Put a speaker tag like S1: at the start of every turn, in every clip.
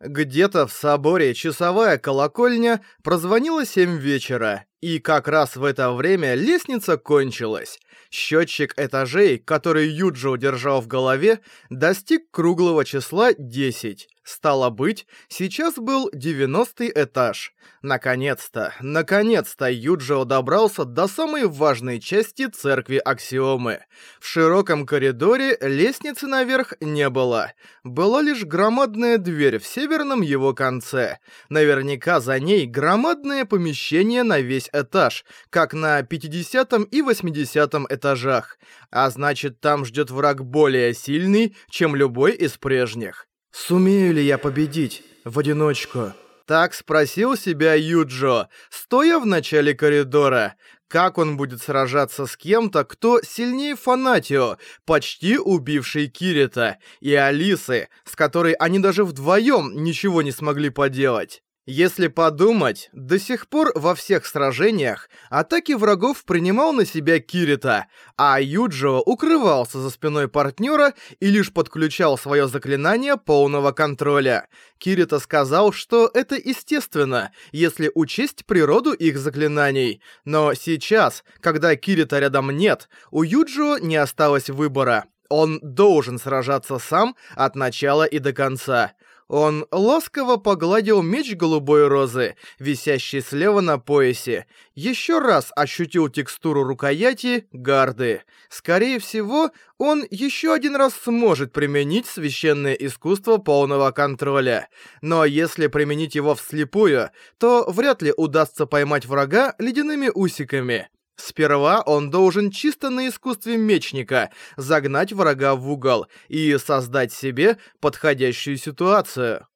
S1: Где-то в соборе часовая колокольня прозвонила семь вечера, и как раз в это время лестница кончилась. Счетчик этажей, который Юджио держал в голове, достиг круглого числа 10. Стало быть, сейчас был 90 этаж. Наконец-то, наконец-то Юджио добрался до самой важной части церкви Аксиомы. В широком коридоре лестницы наверх не было. Была лишь громадная дверь в северном его конце. Наверняка за ней громадное помещение на весь этаж, как на 50 и 80 этажах. А значит, там ждет враг более сильный, чем любой из прежних.
S2: «Сумею ли я победить в одиночку?»
S1: Так спросил себя Юджо, стоя в начале коридора. Как он будет сражаться с кем-то, кто сильнее Фанатио, почти убивший Кирита, и Алисы, с которой они даже вдвоем ничего не смогли поделать? Если подумать, до сих пор во всех сражениях атаки врагов принимал на себя Кирита, а Юджио укрывался за спиной партнера и лишь подключал свое заклинание полного контроля. Кирита сказал, что это естественно, если учесть природу их заклинаний. Но сейчас, когда Кирита рядом нет, у Юджио не осталось выбора. Он должен сражаться сам от начала и до конца. Он ласково погладил меч голубой розы, висящий слева на поясе. Еще раз ощутил текстуру рукояти, гарды. Скорее всего, он еще один раз сможет применить священное искусство полного контроля. Но если применить его вслепую, то вряд ли удастся поймать врага ледяными усиками. Сперва он должен чисто на искусстве мечника загнать врага в угол и создать себе подходящую ситуацию.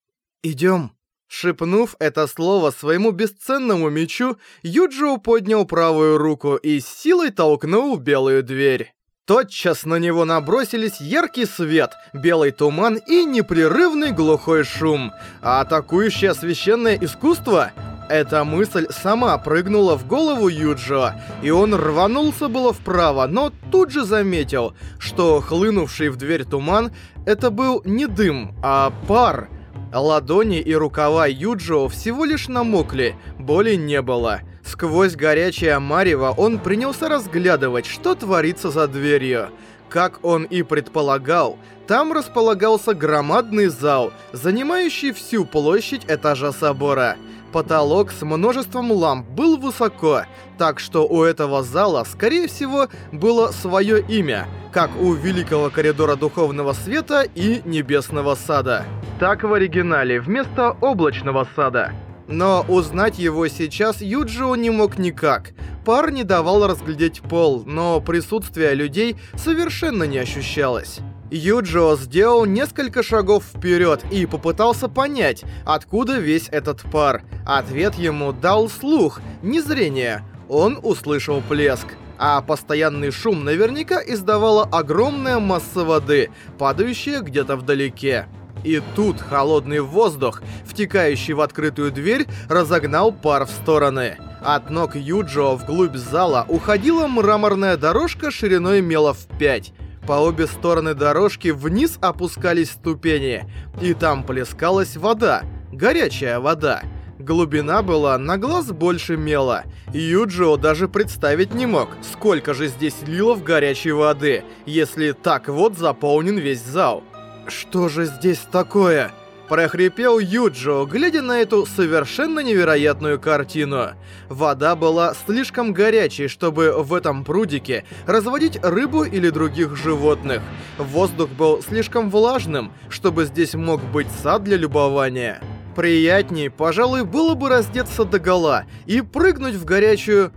S2: «Идем».
S1: Шепнув это слово своему бесценному мечу, Юджио поднял правую руку и с силой толкнул белую дверь. Тотчас на него набросились яркий свет, белый туман и непрерывный глухой шум. А атакующее священное искусство эта мысль сама прыгнула в голову Юджио, и он рванулся было вправо, но тут же заметил, что хлынувший в дверь туман — это был не дым, а пар. Ладони и рукава Юджио всего лишь намокли, боли не было. Сквозь горячее марево он принялся разглядывать, что творится за дверью. Как он и предполагал, там располагался громадный зал, занимающий всю площадь этажа собора — Потолок с множеством ламп был высоко, так что у этого зала, скорее всего, было свое имя, как у Великого Коридора Духовного Света и Небесного Сада. Так в оригинале, вместо Облачного Сада. Но узнать его сейчас Юджио не мог никак. Пар не давал разглядеть пол, но присутствие людей совершенно не ощущалось. Юджио сделал несколько шагов вперед и попытался понять, откуда весь этот пар. Ответ ему дал слух, не зрение. Он услышал плеск. А постоянный шум наверняка издавала огромная масса воды, падающая где-то вдалеке. И тут холодный воздух, втекающий в открытую дверь, разогнал пар в стороны. От ног Юджио вглубь зала уходила мраморная дорожка шириной мелов 5. По обе стороны дорожки вниз опускались ступени, и там плескалась вода, горячая вода. Глубина была на глаз больше мела. Юджио даже представить не мог, сколько же здесь лилов горячей воды, если так вот заполнен весь зал. «Что же здесь такое?» Прохрипел Юджо, глядя на эту совершенно невероятную картину. Вода была слишком горячей, чтобы в этом прудике разводить рыбу или других животных. Воздух был слишком влажным, чтобы здесь мог быть сад для любования. Приятней, пожалуй, было бы раздеться догола и прыгнуть в горячую...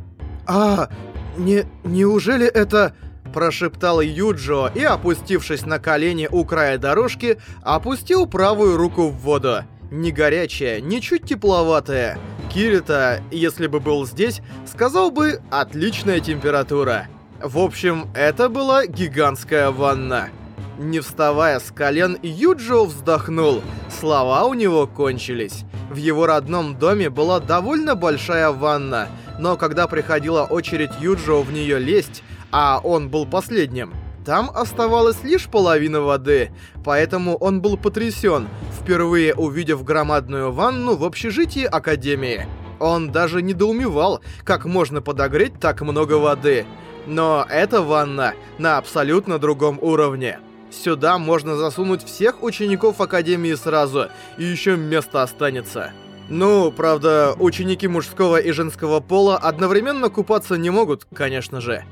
S1: А, не... неужели это прошептал Юджо и, опустившись на колени у края дорожки, опустил правую руку в воду. Не горячая, не чуть тепловатая. Кирита, если бы был здесь, сказал бы «отличная температура». В общем, это была гигантская ванна. Не вставая с колен, Юджо вздохнул. Слова у него кончились. В его родном доме была довольно большая ванна, но когда приходила очередь Юджо в нее лезть, а он был последним, Там оставалась лишь половина воды, поэтому он был потрясен, впервые увидев громадную ванну в общежитии Академии. Он даже недоумевал, как можно подогреть так много воды. Но эта ванна на абсолютно другом уровне. Сюда можно засунуть всех учеников Академии сразу, и еще место останется. Ну, правда, ученики мужского и женского пола одновременно купаться не могут, конечно же.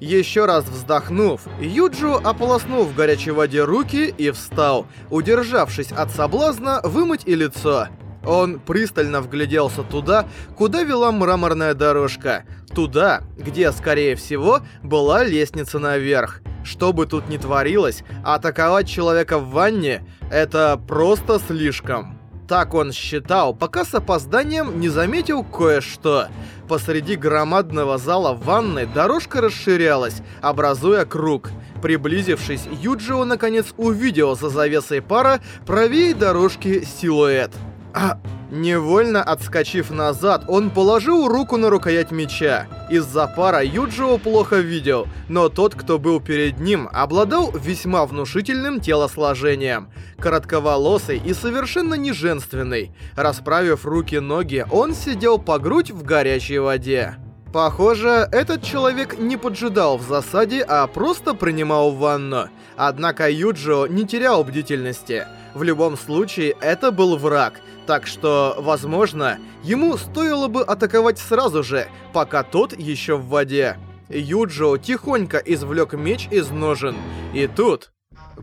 S1: Еще раз вздохнув, Юджу ополоснул в горячей воде руки и встал, удержавшись от соблазна вымыть и лицо. Он пристально вгляделся туда, куда вела мраморная дорожка. Туда, где, скорее всего, была лестница наверх. Что бы тут ни творилось, атаковать человека в ванне — это просто слишком. Так он считал, пока с опозданием не заметил кое-что. Посреди громадного зала ванной дорожка расширялась, образуя круг. Приблизившись, Юджио наконец увидел за завесой пара правее дорожки силуэт. А... Невольно отскочив назад, он положил руку на рукоять меча. Из-за пара Юджио плохо видел, но тот, кто был перед ним, обладал весьма внушительным телосложением. Коротковолосый и совершенно не женственный. Расправив руки-ноги, он сидел по грудь в горячей воде. Похоже, этот человек не поджидал в засаде, а просто принимал ванну. Однако Юджио не терял бдительности. В любом случае, это был враг — так что, возможно, ему стоило бы атаковать сразу же, пока тот еще в воде. Юджио тихонько извлек меч из ножен. И тут...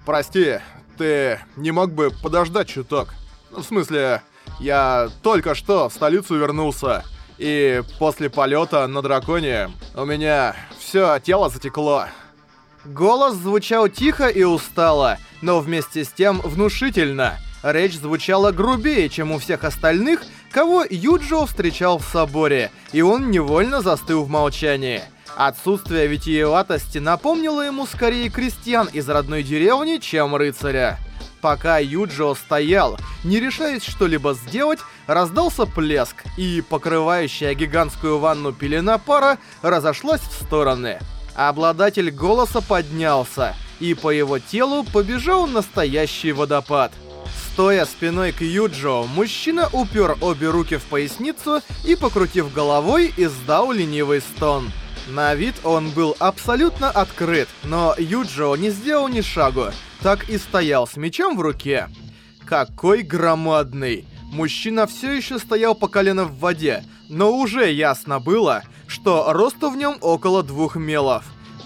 S3: «Прости, ты не мог бы подождать чуток? В смысле, я только что в столицу вернулся, и после полета на драконе у меня все тело затекло».
S1: Голос звучал тихо и устало, но вместе с тем внушительно речь звучала грубее, чем у всех остальных, кого Юджио встречал в соборе, и он невольно застыл в молчании. Отсутствие витиеватости напомнило ему скорее крестьян из родной деревни, чем рыцаря. Пока Юджио стоял, не решаясь что-либо сделать, раздался плеск, и покрывающая гигантскую ванну пелена пара разошлась в стороны. Обладатель голоса поднялся, и по его телу побежал настоящий водопад — Стоя спиной к Юджо, мужчина упер обе руки в поясницу и, покрутив головой, издал ленивый стон. На вид он был абсолютно открыт, но Юджо не сделал ни шагу, так и стоял с мечом в руке. Какой громадный! Мужчина все еще стоял по колено в воде, но уже ясно было, что росту в нем около двух мелов.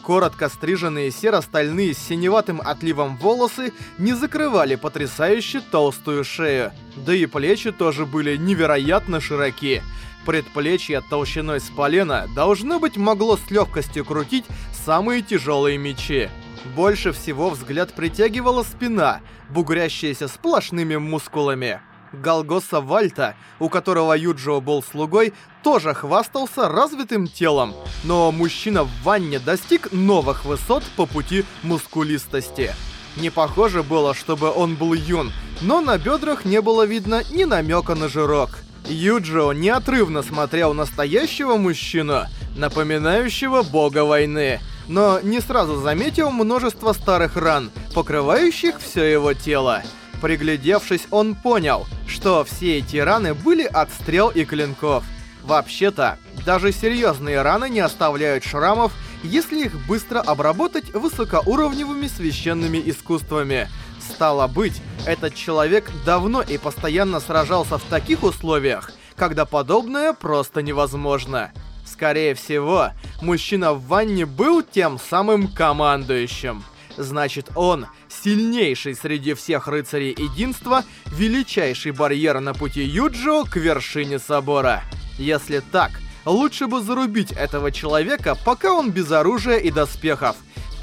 S1: Коротко стриженные серо-стальные с синеватым отливом волосы не закрывали потрясающе толстую шею. Да и плечи тоже были невероятно широки. Предплечье толщиной с полена должно быть могло с легкостью крутить самые тяжелые мечи. Больше всего взгляд притягивала спина, бугрящаяся сплошными мускулами. Галгоса Вальта, у которого Юджио был слугой, тоже хвастался развитым телом, но мужчина в ванне достиг новых высот по пути мускулистости. Не похоже было, чтобы он был юн, но на бедрах не было видно ни намека на жирок. Юджио неотрывно смотрел настоящего мужчину, напоминающего бога войны, но не сразу заметил множество старых ран, покрывающих все его тело. Приглядевшись, он понял, что все эти раны были от стрел и клинков. Вообще-то, даже серьезные раны не оставляют шрамов, если их быстро обработать высокоуровневыми священными искусствами. Стало быть, этот человек давно и постоянно сражался в таких условиях, когда подобное просто невозможно. Скорее всего, мужчина в ванне был тем самым командующим. Значит, он сильнейший среди всех рыцарей единства, величайший барьер на пути Юджио к вершине собора. Если так, лучше бы зарубить этого человека, пока он без оружия и доспехов.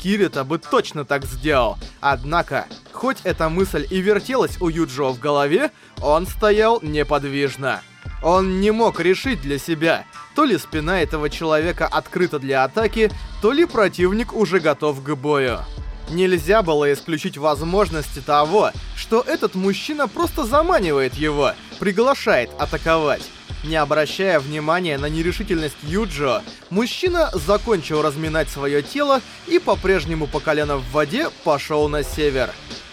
S1: Кирита бы точно так сделал. Однако, хоть эта мысль и вертелась у Юджио в голове, он стоял неподвижно. Он не мог решить для себя, то ли спина этого человека открыта для атаки, то ли противник уже готов к бою. Нельзя было исключить возможности того, что этот мужчина просто заманивает его, приглашает атаковать. Не обращая внимания на нерешительность Юджо, мужчина закончил разминать свое тело и по-прежнему по колено в воде пошел на север.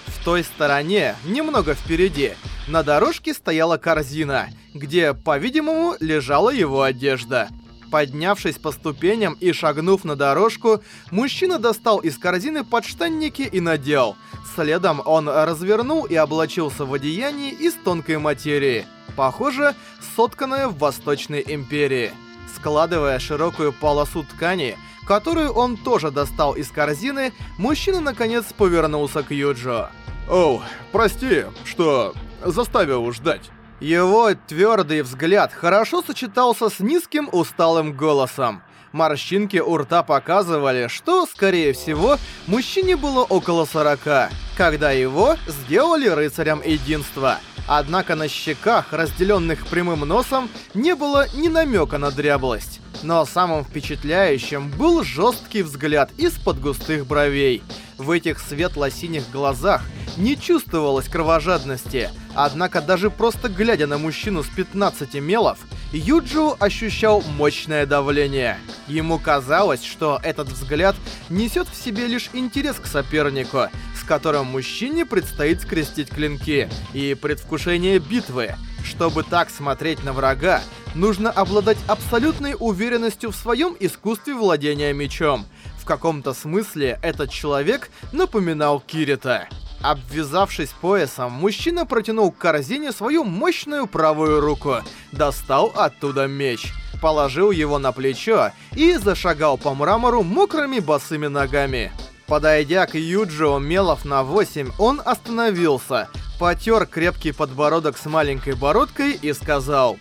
S1: В той стороне, немного впереди, на дорожке стояла корзина, где, по-видимому, лежала его одежда. Поднявшись по ступеням и шагнув на дорожку, мужчина достал из корзины подштанники и надел. Следом он развернул и облачился в одеяние из тонкой материи, похоже, сотканное в Восточной Империи. Складывая широкую полосу ткани, которую он тоже достал из корзины, мужчина наконец повернулся к Юджо.
S3: «Оу, прости, что заставил ждать».
S1: Его твердый взгляд хорошо сочетался с низким усталым голосом. Морщинки у рта показывали, что, скорее всего, мужчине было около 40, когда его сделали рыцарем единства. Однако на щеках, разделенных прямым носом, не было ни намека на дряблость. Но самым впечатляющим был жесткий взгляд из-под густых бровей. В этих светло-синих глазах не чувствовалось кровожадности, однако даже просто глядя на мужчину с 15 мелов, Юджио ощущал мощное давление. Ему казалось, что этот взгляд несет в себе лишь интерес к сопернику, с которым мужчине предстоит скрестить клинки, и предвкушение битвы. Чтобы так смотреть на врага, нужно обладать абсолютной уверенностью в своем искусстве владения мечом. В каком-то смысле этот человек напоминал Кирита. Обвязавшись поясом, мужчина протянул к корзине свою мощную правую руку, достал оттуда меч, положил его на плечо и зашагал по мрамору мокрыми босыми ногами. Подойдя к Юджио Мелов на 8, он остановился, потер крепкий подбородок с маленькой бородкой и сказал...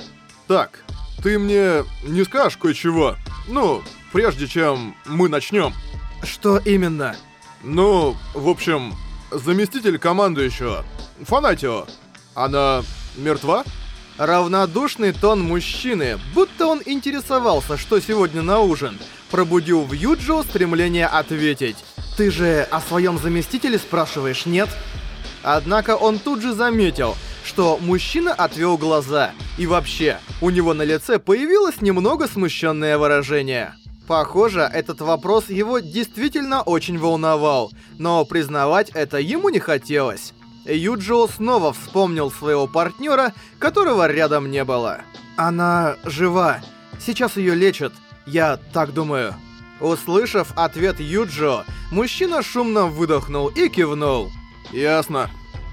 S3: «Так, ты мне не скажешь кое-чего? Ну, прежде чем мы начнем?»
S1: «Что именно?»
S3: «Ну, в общем, заместитель командующего, Фанатио, она мертва?»
S1: Равнодушный тон мужчины, будто он интересовался, что сегодня на ужин, пробудил в Юджио стремление ответить. «Ты же о своем заместителе спрашиваешь, нет?» Однако он тут же заметил, что мужчина отвел глаза, и вообще, у него на лице появилось немного смущенное выражение. Похоже, этот вопрос его действительно очень волновал, но признавать это ему не хотелось. Юджио снова вспомнил своего партнера, которого рядом не было. «Она жива. Сейчас ее лечат. Я так думаю». Услышав ответ Юджио, мужчина шумно выдохнул и кивнул.
S3: «Ясно.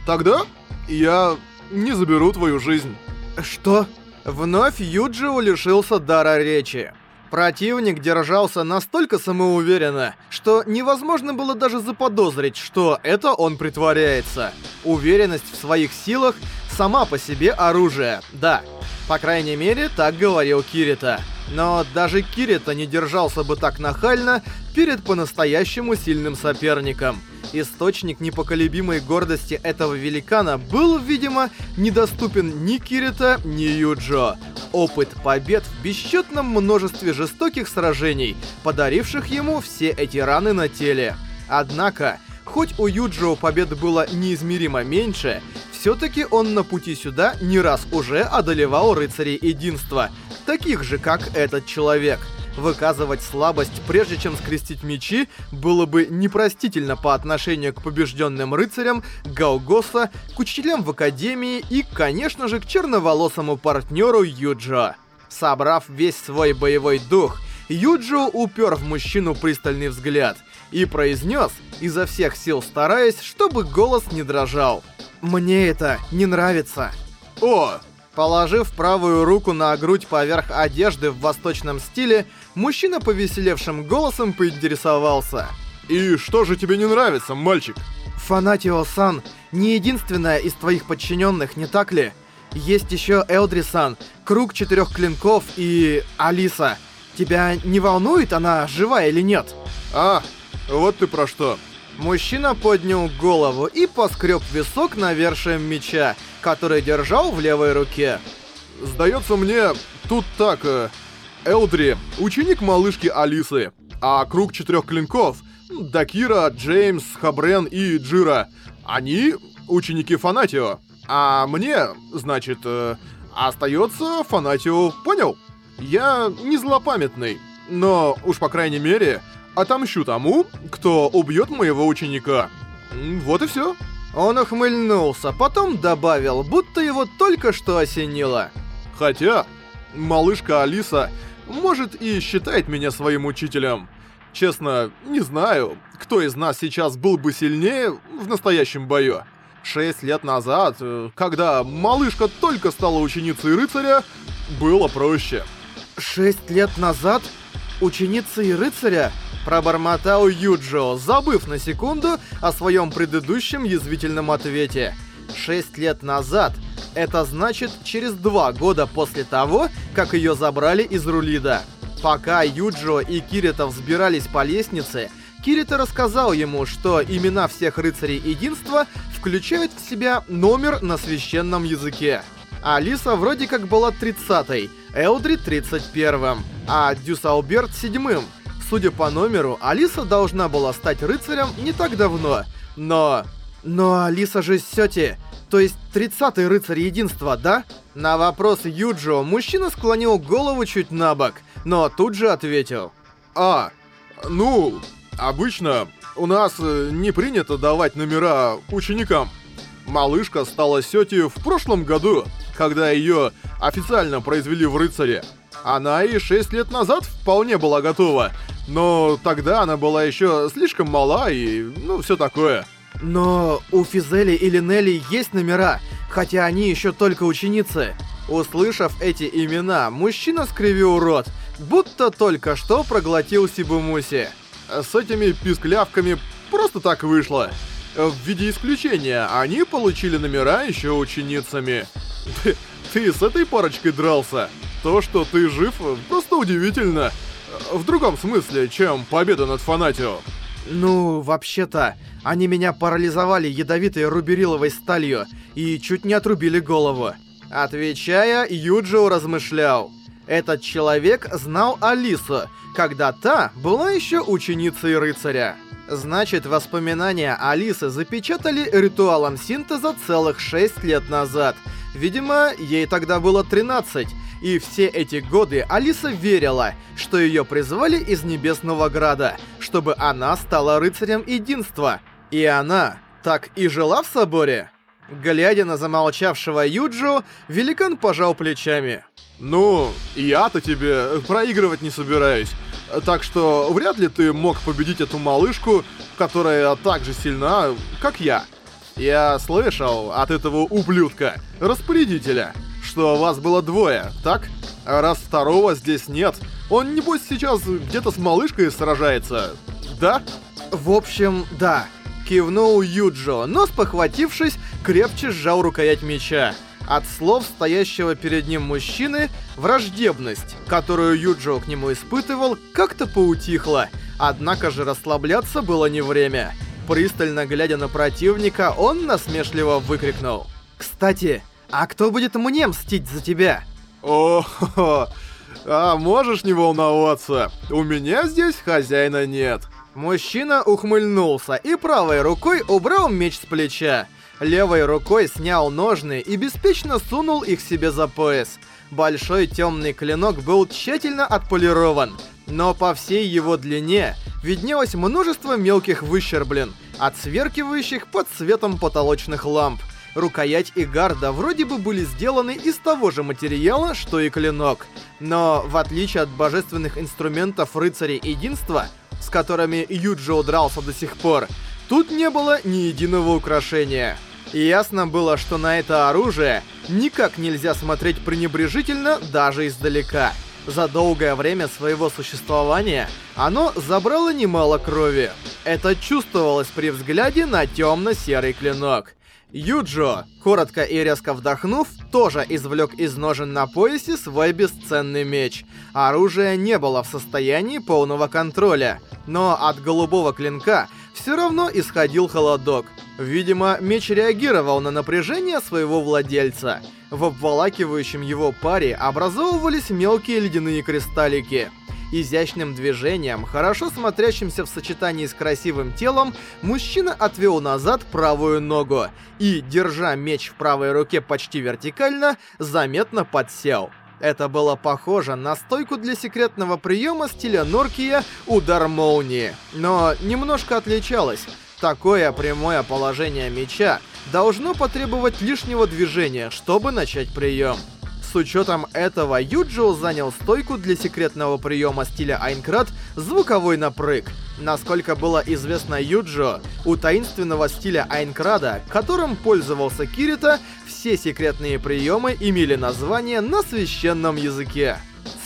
S3: Тогда я не заберу твою жизнь».
S1: «Что?» Вновь Юджио лишился дара речи. Противник держался настолько самоуверенно, что невозможно было даже заподозрить, что это он притворяется. Уверенность в своих силах сама по себе оружие, да. По крайней мере, так говорил Кирита. Но даже Кирита не держался бы так нахально перед по-настоящему сильным соперником. Источник непоколебимой гордости этого великана был, видимо, недоступен ни Кирита, ни Юджо. Опыт побед в бесчетном множестве жестоких сражений, подаривших ему все эти раны на теле. Однако, хоть у Юджио побед было неизмеримо меньше, все-таки он на пути сюда не раз уже одолевал рыцарей единства, таких же, как этот человек. Выказывать слабость, прежде чем скрестить мечи, было бы непростительно по отношению к побежденным рыцарям, Гаугоса, к учителям в Академии и, конечно же, к черноволосому партнеру Юджо. Собрав весь свой боевой дух, Юджо упер в мужчину пристальный взгляд и произнес, изо всех сил стараясь, чтобы голос не дрожал. «Мне это не нравится».
S3: «О!»
S1: Положив правую руку на грудь поверх одежды в восточном стиле, мужчина повеселевшим голосом поинтересовался.
S3: «И что же тебе не нравится, мальчик?»
S1: Фанатио-сан не единственная из твоих подчиненных, не так ли? Есть еще Элдри-сан, Круг Четырех Клинков и Алиса. Тебя не волнует, она жива или нет?
S3: А, вот ты про что.
S1: Мужчина поднял голову и поскреб висок навершием меча, который держал в левой руке.
S3: Сдается мне, тут так... Э, Элдри, ученик малышки Алисы, а круг четырех клинков — Дакира, Джеймс, Хабрен и Джира. Они ученики Фанатио. А мне, значит, э, остается Фанатио, понял? Я не злопамятный, но уж по крайней мере отомщу тому, кто убьет моего ученика. Вот и все.
S1: Он ухмыльнулся, потом добавил, будто его только что осенило.
S3: Хотя, малышка Алиса может и считает меня своим учителем. Честно, не знаю, кто из нас сейчас был бы сильнее в настоящем бою. Шесть лет назад, э, когда малышка только стала ученицей рыцаря, было проще.
S1: Шесть лет назад? Ученицей рыцаря? Пробормотал Юджио, забыв на секунду о своем предыдущем язвительном ответе. Шесть лет назад — это значит через два года после того, как ее забрали из Рулида. Пока Юджио и Кирита взбирались по лестнице, Кирита рассказал ему, что имена всех рыцарей единства включают в себя номер на священном языке. Алиса вроде как была 30-й, Элдри 31-м, а Дюсауберт 7-м. Судя по номеру, Алиса должна была стать рыцарем не так давно, но... Но Алиса же Сёти, то есть 30-й рыцарь единства, да? На вопрос Юджио мужчина склонил голову чуть на бок, но тут же ответил.
S3: А, ну, обычно у нас э, не принято давать номера ученикам. Малышка стала Сёти в прошлом году, когда ее официально произвели в рыцаре. Она и 6 лет назад вполне была готова, но тогда она была еще слишком мала и, ну, все такое.
S1: Но у Физели или Нелли есть номера, хотя они еще только ученицы. Услышав эти имена, мужчина скривил рот, будто только что проглотил Сибумуси.
S3: С этими писклявками просто так вышло. В виде исключения, они получили номера еще ученицами. Ты, ты с этой парочкой дрался? То, что ты жив, просто удивительно. В другом смысле, чем победа над Фанатио.
S1: Ну, вообще-то, они меня парализовали ядовитой рубериловой сталью и чуть не отрубили голову. Отвечая, Юджио размышлял. Этот человек знал Алису, когда та была еще ученицей рыцаря. Значит, воспоминания Алисы запечатали ритуалом синтеза целых 6 лет назад. Видимо, ей тогда было 13, и все эти годы Алиса верила, что ее призвали из Небесного Града, чтобы она стала рыцарем единства. И она так и жила в соборе? Глядя на замолчавшего Юджо, великан пожал плечами.
S3: «Ну, я-то тебе проигрывать не собираюсь. Так что вряд ли ты мог победить эту малышку, которая так же сильна, как я. Я слышал от этого ублюдка, распорядителя, что вас было двое, так? А раз второго здесь нет, он небось сейчас где-то с малышкой сражается, да?
S1: В общем, да. Кивнул Юджо, но спохватившись, крепче сжал рукоять меча. От слов стоящего перед ним мужчины, враждебность, которую Юджо к нему испытывал, как-то поутихла. Однако же расслабляться было не время. Пристально глядя на противника, он насмешливо выкрикнул. «Кстати, а кто будет мне мстить за тебя?»
S3: о а можешь не волноваться, у меня здесь хозяина нет.
S1: Мужчина ухмыльнулся и правой рукой убрал меч с плеча. Левой рукой снял ножны и беспечно сунул их себе за пояс. Большой темный клинок был тщательно отполирован, но по всей его длине виднелось множество мелких выщерблен, отсверкивающих под светом потолочных ламп. Рукоять и гарда вроде бы были сделаны из того же материала, что и клинок. Но, в отличие от божественных инструментов рыцарей единства, с которыми Юджио дрался до сих пор, тут не было ни единого украшения. И ясно было, что на это оружие никак нельзя смотреть пренебрежительно даже издалека. За долгое время своего существования оно забрало немало крови. Это чувствовалось при взгляде на темно-серый клинок. Юджо, коротко и резко вдохнув, тоже извлек из ножен на поясе свой бесценный меч. Оружие не было в состоянии полного контроля, но от голубого клинка все равно исходил холодок. Видимо, меч реагировал на напряжение своего владельца. В обволакивающем его паре образовывались мелкие ледяные кристаллики. Изящным движением, хорошо смотрящимся в сочетании с красивым телом, мужчина отвел назад правую ногу и, держа меч в правой руке почти вертикально, заметно подсел. Это было похоже на стойку для секретного приема стиля Норкия «Удар молнии», но немножко отличалось. Такое прямое положение меча должно потребовать лишнего движения, чтобы начать прием. С учетом этого, Юджио занял стойку для секретного приема стиля Айнкрат «Звуковой напрыг». Насколько было известно Юджио, у таинственного стиля Айнкрада, которым пользовался Кирита, все секретные приемы имели название на священном языке.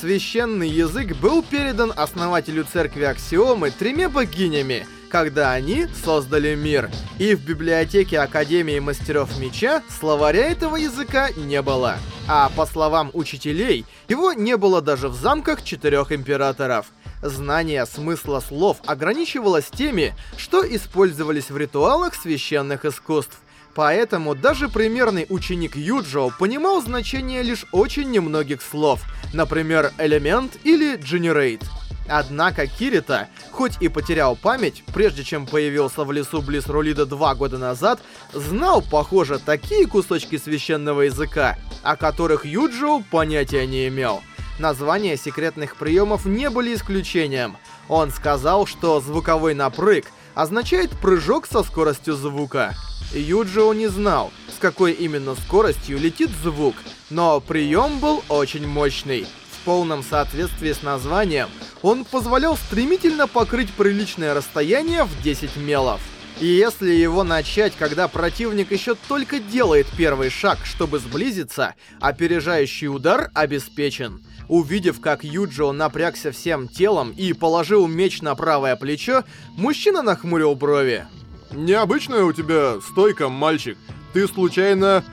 S1: Священный язык был передан основателю церкви Аксиомы тремя богинями — когда они создали мир. И в библиотеке Академии Мастеров Меча словаря этого языка не было. А по словам учителей, его не было даже в замках Четырех Императоров. Знание смысла слов ограничивалось теми, что использовались в ритуалах священных искусств. Поэтому даже примерный ученик Юджо понимал значение лишь очень немногих слов, например, элемент или generate. Однако Кирита, хоть и потерял память, прежде чем появился в лесу близ Рулида два года назад, знал, похоже, такие кусочки священного языка, о которых Юджио понятия не имел. Названия секретных приемов не были исключением. Он сказал, что звуковой напрыг означает прыжок со скоростью звука. Юджио не знал, с какой именно скоростью летит звук, но прием был очень мощный. В полном соответствии с названием, он позволял стремительно покрыть приличное расстояние в 10 мелов. И если его начать, когда противник еще только делает первый шаг, чтобы сблизиться, опережающий удар обеспечен. Увидев, как Юджио напрягся всем телом и положил меч на правое плечо, мужчина нахмурил брови.
S3: «Необычная у тебя стойка, мальчик. Ты случайно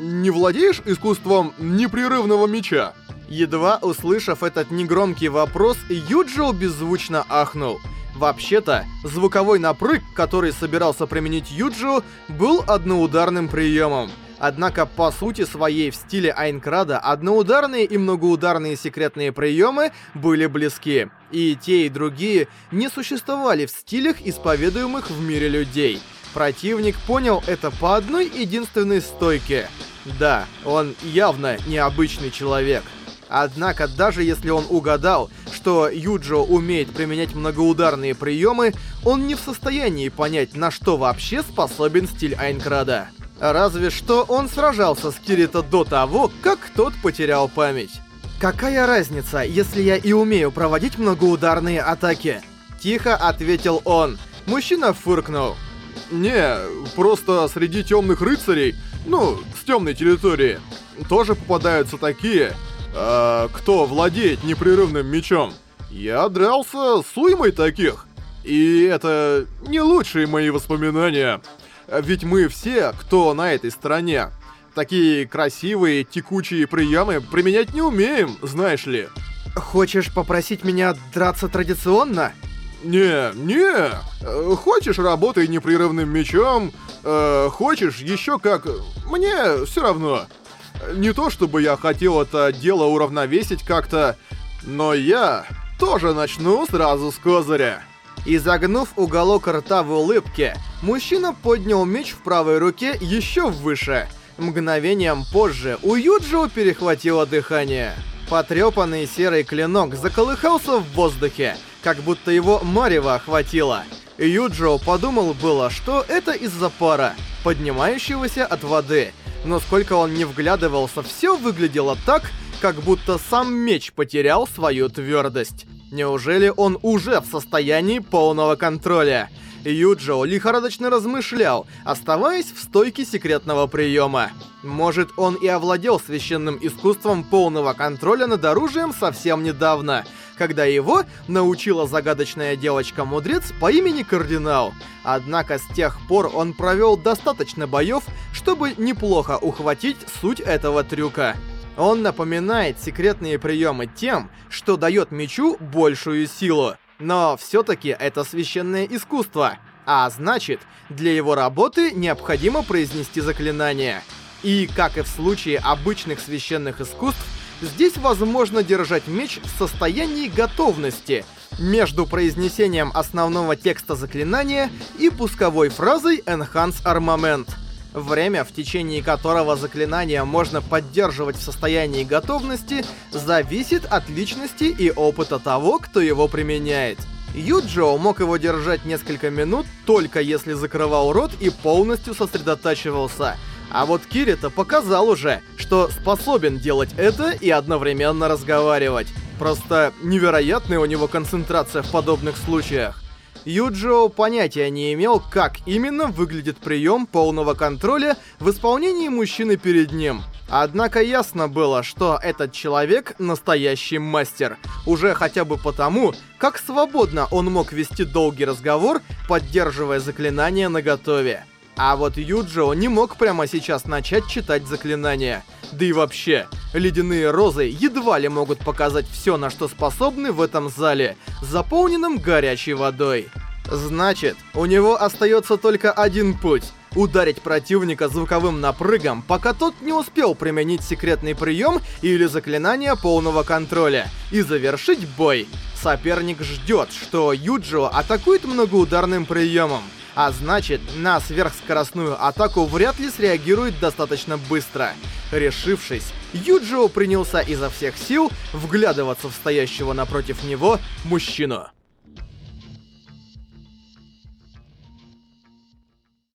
S3: не владеешь искусством непрерывного меча?»
S1: Едва услышав этот негромкий вопрос, Юджио беззвучно ахнул. Вообще-то, звуковой напрыг, который собирался применить Юджио, был одноударным приемом. Однако, по сути своей в стиле Айнкрада, одноударные и многоударные секретные приемы были близки. И те, и другие не существовали в стилях, исповедуемых в мире людей. Противник понял это по одной единственной стойке. Да, он явно необычный человек. Однако, даже если он угадал, что Юджо умеет применять многоударные приемы, он не в состоянии понять, на что вообще способен стиль Айнкрада. Разве что он сражался с Кирита до того, как тот потерял память. «Какая разница, если я и умею проводить многоударные атаки?» Тихо ответил он. Мужчина фыркнул.
S3: «Не, просто среди темных рыцарей, ну, с темной территории, тоже попадаются такие, а, кто владеет непрерывным мечом? Я дрался с уймой таких. И это не лучшие мои воспоминания. Ведь мы все, кто на этой стороне, такие красивые текучие приемы применять не умеем, знаешь ли.
S1: Хочешь попросить меня драться традиционно?
S3: Не, не. Хочешь, работай непрерывным мечом. Э, хочешь, еще как... Мне все равно. Не то чтобы я хотел это дело уравновесить как-то, но я тоже начну сразу с козыря.
S1: Изогнув уголок рта в улыбке, мужчина поднял меч в правой руке еще выше. Мгновением позже у Юджио перехватило дыхание. Потрепанный серый клинок заколыхался в воздухе, как будто его марево охватило. Юджио подумал было, что это из-за пара, поднимающегося от воды, но сколько он не вглядывался, все выглядело так, как будто сам меч потерял свою твердость. Неужели он уже в состоянии полного контроля? Юджио лихорадочно размышлял, оставаясь в стойке секретного приема. Может, он и овладел священным искусством полного контроля над оружием совсем недавно, когда его научила загадочная девочка-мудрец по имени Кардинал. Однако с тех пор он провел достаточно боев, чтобы неплохо ухватить суть этого трюка. Он напоминает секретные приемы тем, что дает мечу большую силу. Но все-таки это священное искусство, а значит, для его работы необходимо произнести заклинание. И, как и в случае обычных священных искусств, здесь возможно держать меч в состоянии готовности между произнесением основного текста заклинания и пусковой фразой Enhance Armament. Время, в течение которого заклинание можно поддерживать в состоянии готовности, зависит от личности и опыта того, кто его применяет. Юджио мог его держать несколько минут, только если закрывал рот и полностью сосредотачивался. А вот Кирита показал уже, что способен делать это и одновременно разговаривать. Просто невероятная у него концентрация в подобных случаях. Юджио понятия не имел, как именно выглядит прием полного контроля в исполнении мужчины перед ним. Однако ясно было, что этот человек настоящий мастер. Уже хотя бы потому, как свободно он мог вести долгий разговор, поддерживая заклинания наготове. А вот Юджио не мог прямо сейчас начать читать заклинания. Да и вообще, ледяные розы едва ли могут показать все, на что способны в этом зале, заполненном горячей водой. Значит, у него остается только один путь — ударить противника звуковым напрыгом, пока тот не успел применить секретный прием или заклинание полного контроля, и завершить бой. Соперник ждет, что Юджио атакует многоударным приемом, а значит, на сверхскоростную атаку вряд ли среагирует достаточно быстро. Решившись, Юджио принялся изо всех сил вглядываться в стоящего напротив него мужчину.